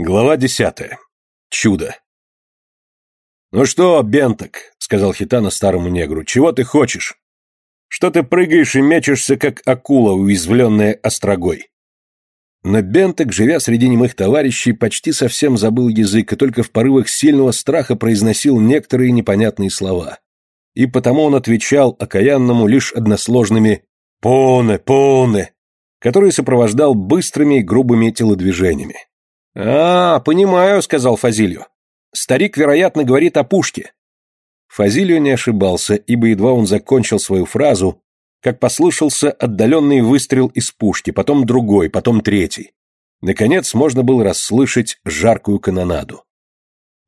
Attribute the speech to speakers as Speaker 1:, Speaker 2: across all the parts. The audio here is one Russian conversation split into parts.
Speaker 1: Глава десятая. Чудо. «Ну что, Бенток», — сказал Хитана старому негру, — «чего ты хочешь? Что ты прыгаешь и мечешься, как акула, уязвленная острогой?» Но Бенток, живя среди немых товарищей, почти совсем забыл язык и только в порывах сильного страха произносил некоторые непонятные слова. И потому он отвечал окаянному лишь односложными «поне, поне», который сопровождал быстрыми и грубыми телодвижениями. «А, понимаю», — сказал Фазилью. «Старик, вероятно, говорит о пушке». Фазилью не ошибался, ибо едва он закончил свою фразу, как послышался отдаленный выстрел из пушки, потом другой, потом третий. Наконец можно было расслышать жаркую канонаду.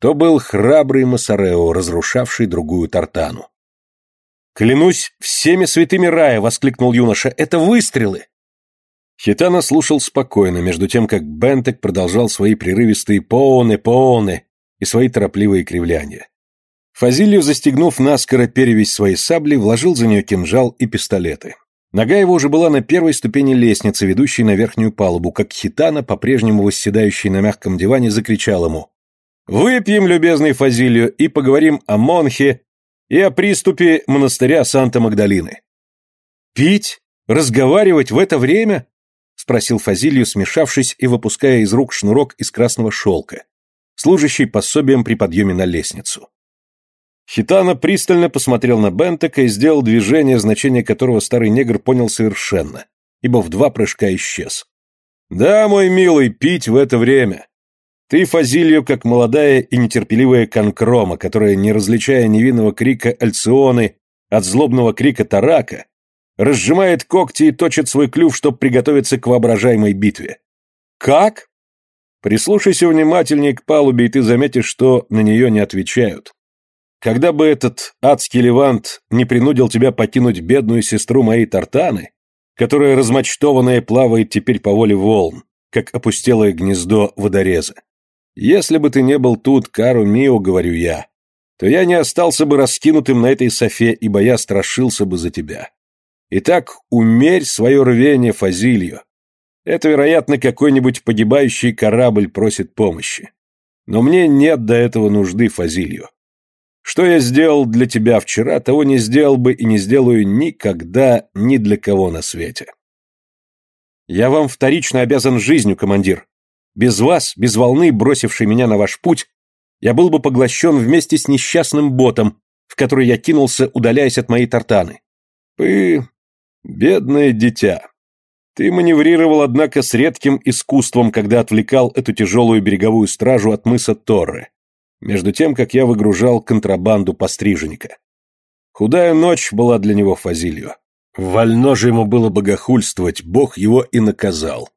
Speaker 1: То был храбрый Масарео, разрушавший другую тартану. «Клянусь всеми святыми рая!» — воскликнул юноша. «Это выстрелы!» Хитана слушал спокойно, между тем, как Бентек продолжал свои прерывистые «пооны-пооны» и свои торопливые кривляния. Фазилью, застегнув наскоро перевязь своей сабли, вложил за нее кинжал и пистолеты. Нога его уже была на первой ступени лестницы, ведущей на верхнюю палубу, как Хитана, по-прежнему восседающий на мягком диване, закричал ему «Выпьем, любезный Фазилью, и поговорим о Монхе и о приступе монастыря Санта-Магдалины». «Пить? Разговаривать в это время?» — спросил Фазилью, смешавшись и выпуская из рук шнурок из красного шелка, служащий пособием при подъеме на лестницу. Хитана пристально посмотрел на Бентека и сделал движение, значение которого старый негр понял совершенно, ибо в два прыжка исчез. «Да, мой милый, пить в это время. Ты, Фазилью, как молодая и нетерпеливая конкрома, которая, не различая невинного крика Альционы от злобного крика Тарака, разжимает когти и точит свой клюв, чтобы приготовиться к воображаемой битве. Как? Прислушайся внимательнее к палубе, и ты заметишь, что на нее не отвечают. Когда бы этот адский левант не принудил тебя покинуть бедную сестру моей Тартаны, которая размочтованная плавает теперь по воле волн, как опустелое гнездо водореза. Если бы ты не был тут, Кару Мио, говорю я, то я не остался бы раскинутым на этой софе, ибо я страшился бы за тебя. Итак, умерь свое рвение, Фазилью. Это, вероятно, какой-нибудь погибающий корабль просит помощи. Но мне нет до этого нужды, Фазилью. Что я сделал для тебя вчера, того не сделал бы и не сделаю никогда ни для кого на свете. Я вам вторично обязан жизнью, командир. Без вас, без волны, бросившей меня на ваш путь, я был бы поглощен вместе с несчастным ботом, в который я кинулся, удаляясь от моей тартаны. Вы Бедное дитя. Ты маневрировал, однако, с редким искусством, когда отвлекал эту тяжелую береговую стражу от мыса Торры, между тем, как я выгружал контрабанду постриженника. Худая ночь была для него Фазилью. Вольно же ему было богохульствовать, Бог его и наказал.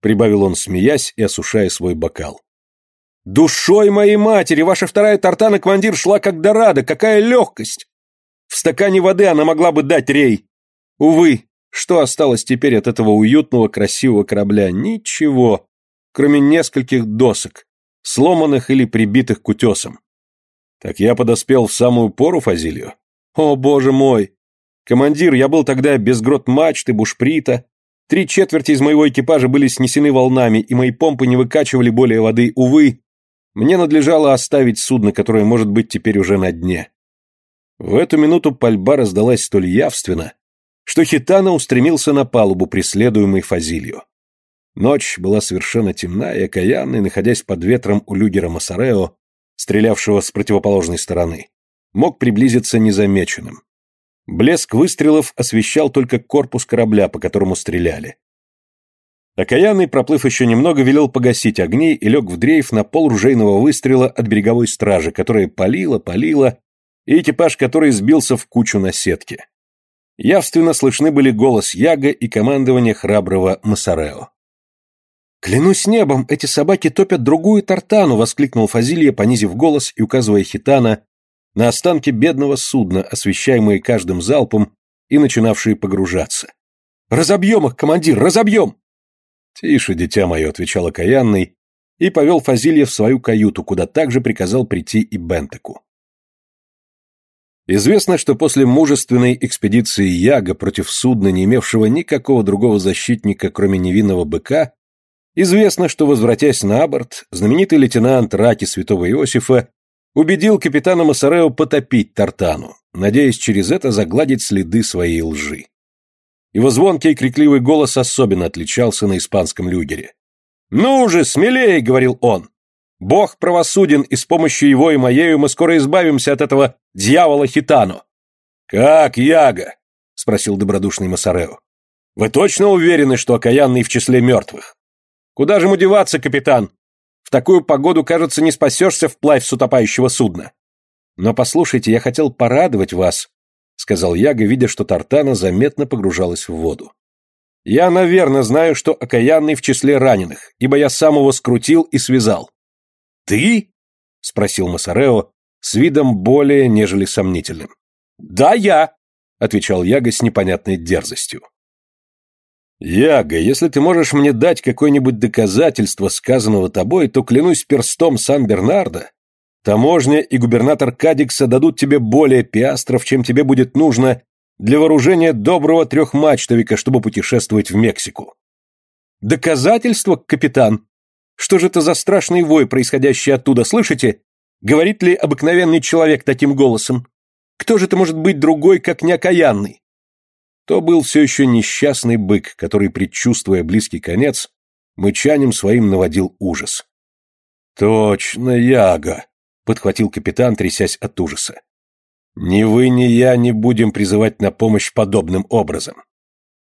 Speaker 1: Прибавил он, смеясь и осушая свой бокал. «Душой моей матери! Ваша вторая тартана, командир, шла как дорадо! Какая легкость! В стакане воды она могла бы дать рей! Увы, что осталось теперь от этого уютного, красивого корабля? Ничего, кроме нескольких досок, сломанных или прибитых к утесам. Так я подоспел в самую пору, Фазилию. О, боже мой! Командир, я был тогда без грот мачты, бушприта. Три четверти из моего экипажа были снесены волнами, и мои помпы не выкачивали более воды. Увы, мне надлежало оставить судно, которое может быть теперь уже на дне. В эту минуту пальба раздалась столь явственно, что Хитана устремился на палубу, преследуемый Фазилью. Ночь была совершенно темна и окаянной, находясь под ветром у люгера Масарео, стрелявшего с противоположной стороны, мог приблизиться незамеченным. Блеск выстрелов освещал только корпус корабля, по которому стреляли. Окаянный, проплыв еще немного, велел погасить огни и лег в дрейф на пол ружейного выстрела от береговой стражи, которая палила, палила, и экипаж который сбился в кучу на сетке. Явственно слышны были голос Яга и командование храброго Масарео. «Клянусь небом, эти собаки топят другую тартану!» — воскликнул Фазилья, понизив голос и указывая Хитана на останки бедного судна, освещаемые каждым залпом и начинавшие погружаться. «Разобьем их, командир, разобьем!» «Тише, дитя мое», — отвечал окаянный, и повел Фазилья в свою каюту, куда также приказал прийти и Бентеку. Известно, что после мужественной экспедиции Яга против судна, не имевшего никакого другого защитника, кроме невинного быка, Известно, что, возвратясь на борт, знаменитый лейтенант Раки Святого Иосифа убедил капитана Массарео потопить Тартану, надеясь через это загладить следы своей лжи. Его звонкий и крикливый голос особенно отличался на испанском люгере. «Ну же, смелее!» — говорил он. «Бог правосуден, и с помощью его и моею мы скоро избавимся от этого дьявола Хитану». «Как, Яга?» — спросил добродушный Масарео. «Вы точно уверены, что окаянный в числе мертвых?» «Куда же ему деваться, капитан? В такую погоду, кажется, не спасешься вплавь с утопающего судна». «Но послушайте, я хотел порадовать вас», — сказал Яга, видя, что Тартана заметно погружалась в воду. «Я, наверное, знаю, что окаянный в числе раненых, ибо я сам его скрутил и связал». «Ты?» — спросил Масарео с видом более, нежели сомнительным. «Да, я», — отвечал Яга с непонятной дерзостью. «Яга, если ты можешь мне дать какое-нибудь доказательство сказанного тобой, то клянусь перстом Сан-Бернарда, таможня и губернатор Кадикса дадут тебе более пиастров, чем тебе будет нужно для вооружения доброго трехмачтовика, чтобы путешествовать в Мексику». «Доказательство, капитан? Что же это за страшный вой, происходящий оттуда, слышите? Говорит ли обыкновенный человек таким голосом? Кто же это может быть другой, как неокаянный? То был все еще несчастный бык, который, предчувствуя близкий конец, мычанием своим наводил ужас. «Точно, Яга!» — подхватил капитан, трясясь от ужаса. «Ни вы, ни я не будем призывать на помощь подобным образом».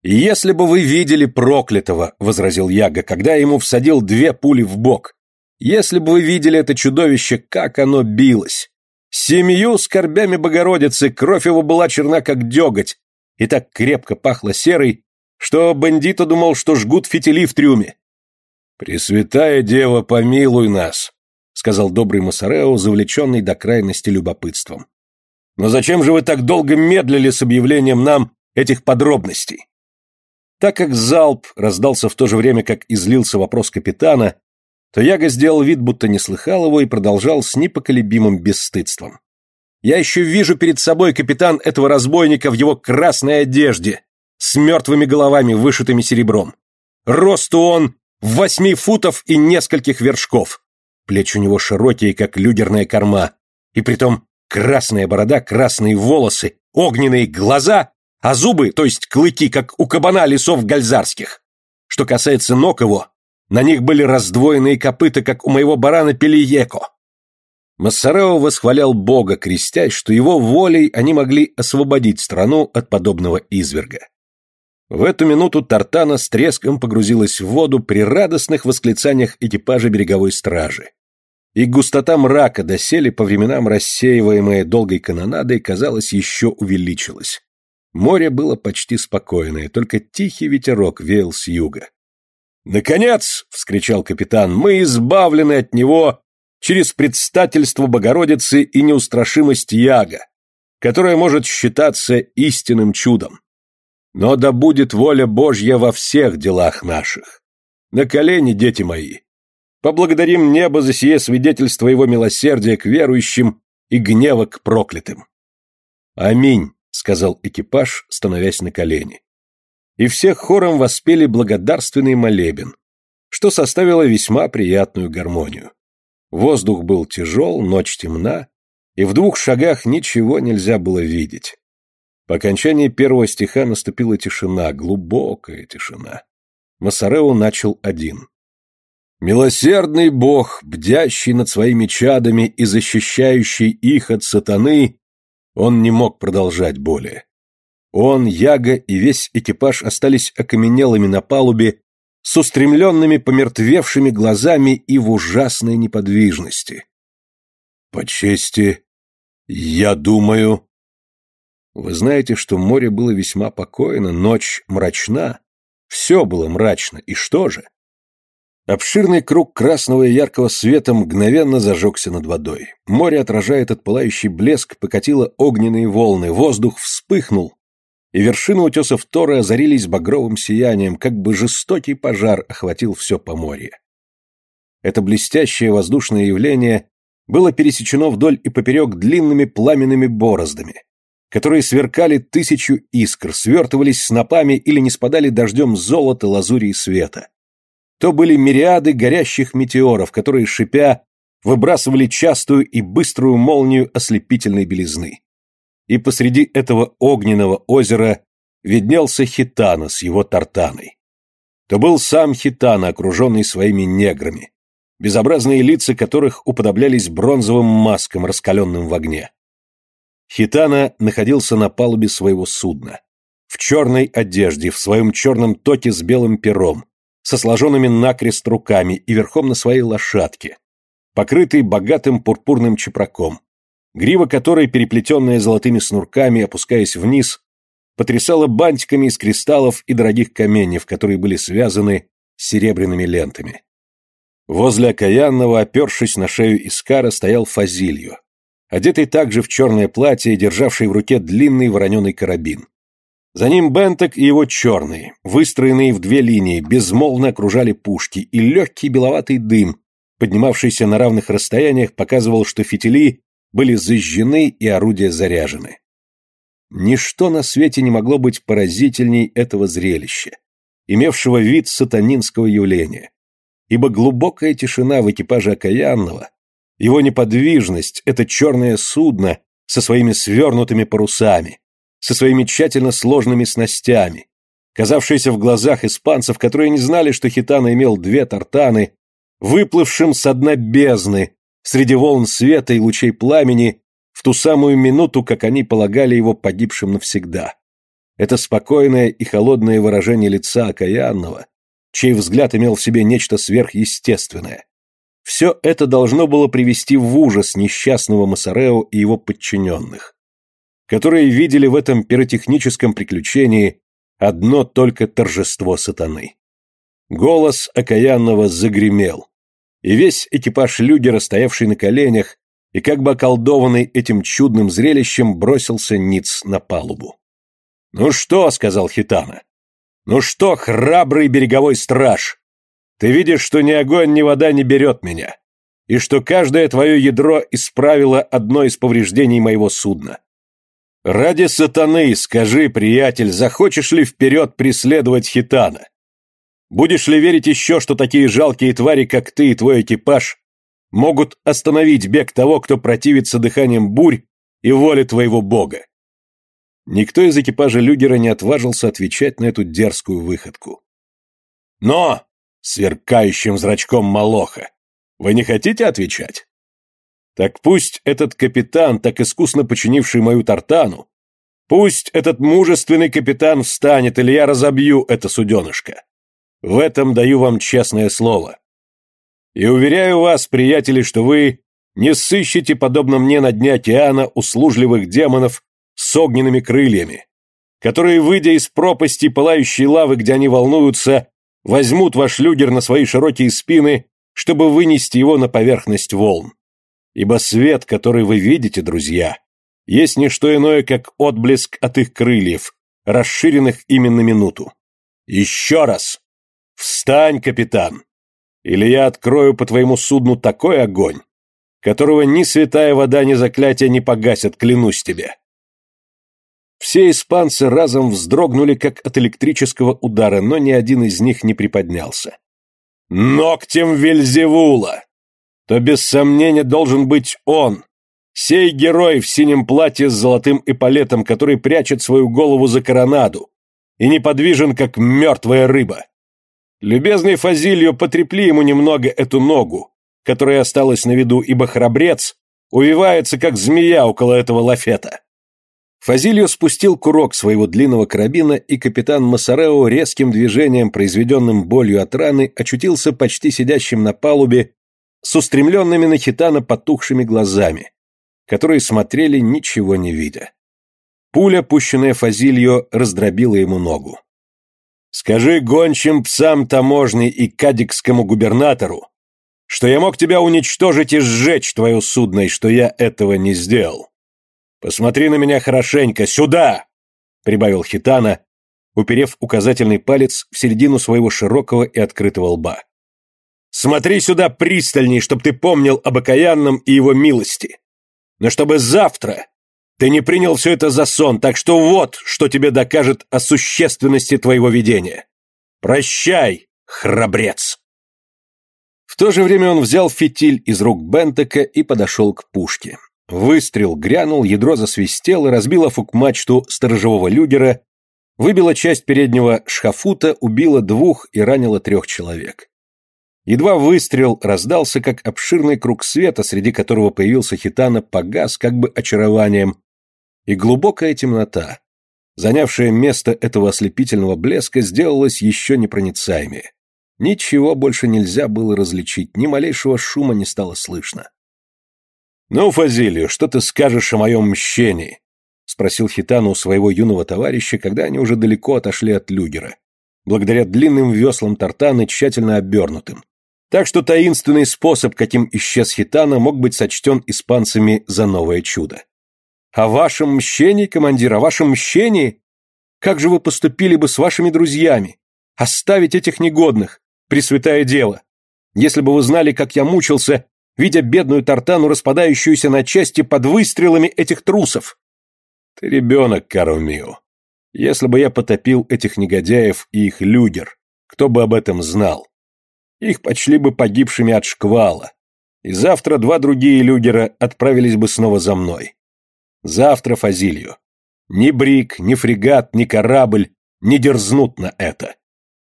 Speaker 1: «Если бы вы видели проклятого», — возразил Яга, когда ему всадил две пули в бок, «если бы вы видели это чудовище, как оно билось! Семью скорбями Богородицы кровь его была черна, как деготь, и так крепко пахло серой, что бандит думал, что жгут фитили в трюме. «Пресвятая Дева, помилуй нас», — сказал добрый Масарео, завлеченный до крайности любопытством. «Но зачем же вы так долго медлили с объявлением нам этих подробностей?» Так как залп раздался в то же время, как излился вопрос капитана, то Яга сделал вид, будто не слыхал его, и продолжал с непоколебимым бесстыдством. «Я еще вижу перед собой капитан этого разбойника в его красной одежде, с мертвыми головами, вышитыми серебром. Росту он восьми футов и нескольких вершков. Плечи у него широкие, как люгерная корма, и притом красная борода, красные волосы, огненные глаза, а зубы, то есть клыки, как у кабана лесов гальзарских. Что касается ног его, на них были раздвоенные копыта, как у моего барана Пелиеко. Массарео восхвалял Бога, крестясь, что его волей они могли освободить страну от подобного изверга. В эту минуту Тартана с треском погрузилась в воду при радостных восклицаниях экипажа береговой стражи. И густота мрака, доселе по временам рассеиваемая долгой канонадой, казалось, еще увеличилась. Море было почти спокойное, только тихий ветерок веял с юга. «Наконец!» — вскричал капитан. «Мы избавлены от него через предстательство Богородицы и неустрашимость Яга, которая может считаться истинным чудом. Но да будет воля Божья во всех делах наших. На колени, дети мои. Поблагодарим небо за сие свидетельство его милосердия к верующим и гнева к проклятым. Аминь, сказал экипаж, становясь на колени и всех хором воспели благодарственный молебен, что составило весьма приятную гармонию. Воздух был тяжел, ночь темна, и в двух шагах ничего нельзя было видеть. По окончании первого стиха наступила тишина, глубокая тишина. Масарео начал один. «Милосердный Бог, бдящий над своими чадами и защищающий их от сатаны, он не мог продолжать более. Он, Яга и весь экипаж остались окаменелыми на палубе, с устремленными помертвевшими глазами и в ужасной неподвижности. «По чести, я думаю...» Вы знаете, что море было весьма покойно, ночь мрачна. Все было мрачно, и что же? Обширный круг красного и яркого света мгновенно зажегся над водой. Море, отражает от пылающий блеск, покатило огненные волны, воздух вспыхнул, и вершины утесов Торы озарились багровым сиянием, как бы жестокий пожар охватил все поморье. Это блестящее воздушное явление было пересечено вдоль и поперек длинными пламенными бороздами, которые сверкали тысячу искр, свертывались снопами или не спадали дождем золота, лазури и света. То были мириады горящих метеоров, которые, шипя, выбрасывали частую и быструю молнию ослепительной белизны. И посреди этого огненного озера виднелся Хитана с его тартаной. То был сам Хитана, окруженный своими неграми, безобразные лица которых уподоблялись бронзовым маскам, раскаленным в огне. Хитана находился на палубе своего судна, в черной одежде, в своем черном токе с белым пером, со сложенными накрест руками и верхом на своей лошадке, покрытый богатым пурпурным чепраком, грива которой, переплетенная золотыми снурками, опускаясь вниз, потрясала бантиками из кристаллов и дорогих каменьев, которые были связаны серебряными лентами. Возле окаянного, опершись на шею Искара, стоял Фазилью, одетый также в черное платье и державший в руке длинный вороненый карабин. За ним Бентек и его черные, выстроенные в две линии, безмолвно окружали пушки, и легкий беловатый дым, поднимавшийся на равных расстояниях, показывал, что фитили были зажжены и орудия заряжены. Ничто на свете не могло быть поразительней этого зрелища, имевшего вид сатанинского явления, ибо глубокая тишина в экипаже окаянного, его неподвижность, это черное судно со своими свернутыми парусами, со своими тщательно сложными снастями, казавшееся в глазах испанцев, которые не знали, что Хитана имел две тартаны, выплывшим со дна бездны, среди волн света и лучей пламени, в ту самую минуту, как они полагали его погибшим навсегда. Это спокойное и холодное выражение лица окаянного, чей взгляд имел в себе нечто сверхъестественное. Все это должно было привести в ужас несчастного Масарео и его подчиненных, которые видели в этом пиротехническом приключении одно только торжество сатаны. Голос окаянного загремел и весь экипаж Люгера, стоявший на коленях, и как бы околдованный этим чудным зрелищем, бросился ниц на палубу. «Ну что?» — сказал Хитана. «Ну что, храбрый береговой страж? Ты видишь, что ни огонь, ни вода не берет меня, и что каждое твое ядро исправило одно из повреждений моего судна. Ради сатаны, скажи, приятель, захочешь ли вперед преследовать Хитана? Будешь ли верить еще, что такие жалкие твари, как ты и твой экипаж, могут остановить бег того, кто противится дыханием бурь и воле твоего бога? Никто из экипажа Люгера не отважился отвечать на эту дерзкую выходку. «Но!» — сверкающим зрачком Малоха. «Вы не хотите отвечать?» «Так пусть этот капитан, так искусно починивший мою тартану, пусть этот мужественный капитан встанет, или я разобью это суденышко. В этом даю вам честное слово. И уверяю вас, приятели, что вы не сыщете, подобно мне на дне океана, услужливых демонов с огненными крыльями, которые, выйдя из пропасти пылающей лавы, где они волнуются, возьмут ваш люгер на свои широкие спины, чтобы вынести его на поверхность волн. Ибо свет, который вы видите, друзья, есть не что иное, как отблеск от их крыльев, расширенных именно минуту. Еще раз! Встань, капитан! Или я открою по твоему судну такой огонь, которого ни святая вода, ни заклятие не погасят, клянусь тебе. Все испанцы разом вздрогнули, как от электрического удара, но ни один из них не приподнялся. «Ногтем Вельзевула! То без сомнения должен быть он, сей герой в синем платье с золотым эполетом, который прячет свою голову за коронаду и неподвижен, как мертвая рыба. Любезный Фазильо, потрепли ему немного эту ногу, которая осталась на виду, ибо храбрец увивается, как змея около этого лафета. Фазильо спустил курок своего длинного карабина, и капитан Массарео резким движением, произведенным болью от раны, очутился почти сидящим на палубе с устремленными на хитана потухшими глазами, которые смотрели, ничего не видя. Пуля, пущенная Фазильо, раздробила ему ногу. Скажи гончим псам таможни и кадикскому губернатору, что я мог тебя уничтожить и сжечь твое судно, и что я этого не сделал. Посмотри на меня хорошенько, сюда!» прибавил Хитана, уперев указательный палец в середину своего широкого и открытого лба. «Смотри сюда пристальней, чтоб ты помнил об окаянном и его милости. Но чтобы завтра ты не принял все это за сон, так что вот, что тебе докажет о существенности твоего видения. Прощай, храбрец!» В то же время он взял фитиль из рук Бентека и подошел к пушке. Выстрел грянул, ядро засвистело, разбило фук-мачту сторожевого люгера, выбило часть переднего шхафута, убило двух и ранило трех человек. Едва выстрел раздался, как обширный круг света, среди которого появился Хитана, погас как бы очарованием, и глубокая темнота, занявшая место этого ослепительного блеска, сделалась еще непроницаемее. Ничего больше нельзя было различить, ни малейшего шума не стало слышно. «Ну, Фазилию, что ты скажешь о моем мщении?» — спросил Хитана у своего юного товарища, когда они уже далеко отошли от люгера, благодаря длинным веслам тартаны, тщательно обернутым. Так что таинственный способ, каким исчез Хитана, мог быть сочтен испанцами за новое чудо. «О вашем мщении, командир, о вашем мщении? Как же вы поступили бы с вашими друзьями? Оставить этих негодных? Пресвятая Дева! Если бы вы знали, как я мучился, видя бедную Тартану, распадающуюся на части под выстрелами этих трусов. Ты ребенок, Карумио. Если бы я потопил этих негодяев и их люгер, кто бы об этом знал? Их почли бы погибшими от шквала. И завтра два другие люгера отправились бы снова за мной. Завтра Фазилью. Ни брик, ни фрегат, ни корабль не дерзнут на это.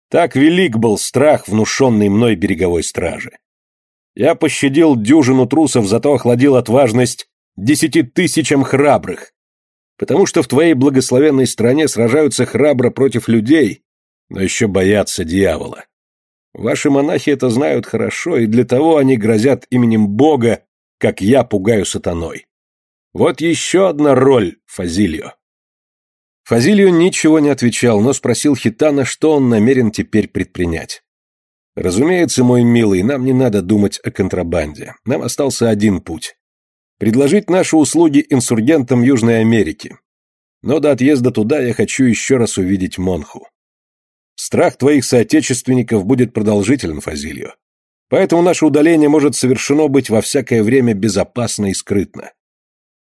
Speaker 1: Так велик был страх, внушенный мной береговой стражи. Я пощадил дюжину трусов, зато охладил отважность десяти тысячам храбрых. Потому что в твоей благословенной стране сражаются храбро против людей, но еще боятся дьявола. Ваши монахи это знают хорошо, и для того они грозят именем Бога, как я пугаю сатаной. Вот еще одна роль, Фазильо. Фазилио ничего не отвечал, но спросил Хитана, что он намерен теперь предпринять. «Разумеется, мой милый, нам не надо думать о контрабанде. Нам остался один путь. Предложить наши услуги инсургентам Южной Америки. Но до отъезда туда я хочу еще раз увидеть Монху. Страх твоих соотечественников будет продолжителен, Фазилио. Поэтому наше удаление может совершено быть во всякое время безопасно и скрытно.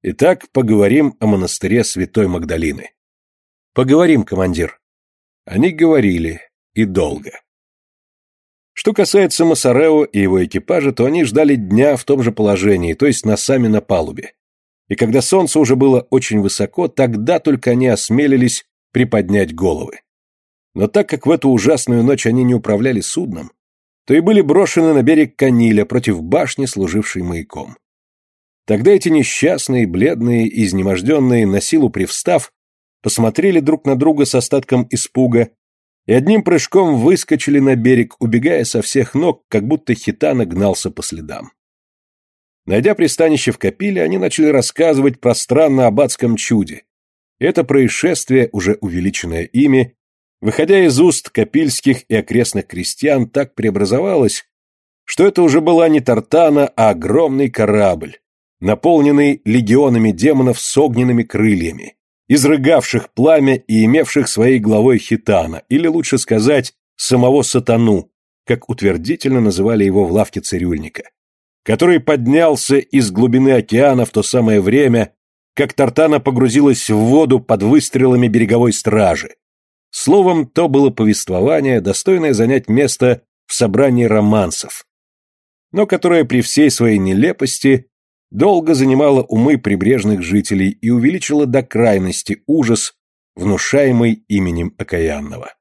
Speaker 1: Итак, поговорим о монастыре Святой Магдалины. Поговорим, командир. Они говорили и долго. Что касается Масарео и его экипажа, то они ждали дня в том же положении, то есть носами на палубе. И когда солнце уже было очень высоко, тогда только они осмелились приподнять головы. Но так как в эту ужасную ночь они не управляли судном, то и были брошены на берег Каниля против башни, служившей маяком. Тогда эти несчастные, бледные, изнеможденные, на силу привстав, посмотрели друг на друга с остатком испуга и одним прыжком выскочили на берег, убегая со всех ног, как будто хитана гнался по следам. Найдя пристанище в Капиле, они начали рассказывать про странно аббатском чуде. Это происшествие, уже увеличенное ими, выходя из уст капильских и окрестных крестьян, так преобразовалось, что это уже была не Тартана, а огромный корабль, наполненный легионами демонов с огненными крыльями, изрыгавших пламя и имевших своей главой хитана, или лучше сказать, самого сатану, как утвердительно называли его в лавке цирюльника, который поднялся из глубины океана в то самое время, как Тартана погрузилась в воду под выстрелами береговой стражи. Словом, то было повествование, достойное занять место в собрании романсов, но которое при всей своей нелепости долго занимала умы прибрежных жителей и увеличила до крайности ужас, внушаемый именем окаянного.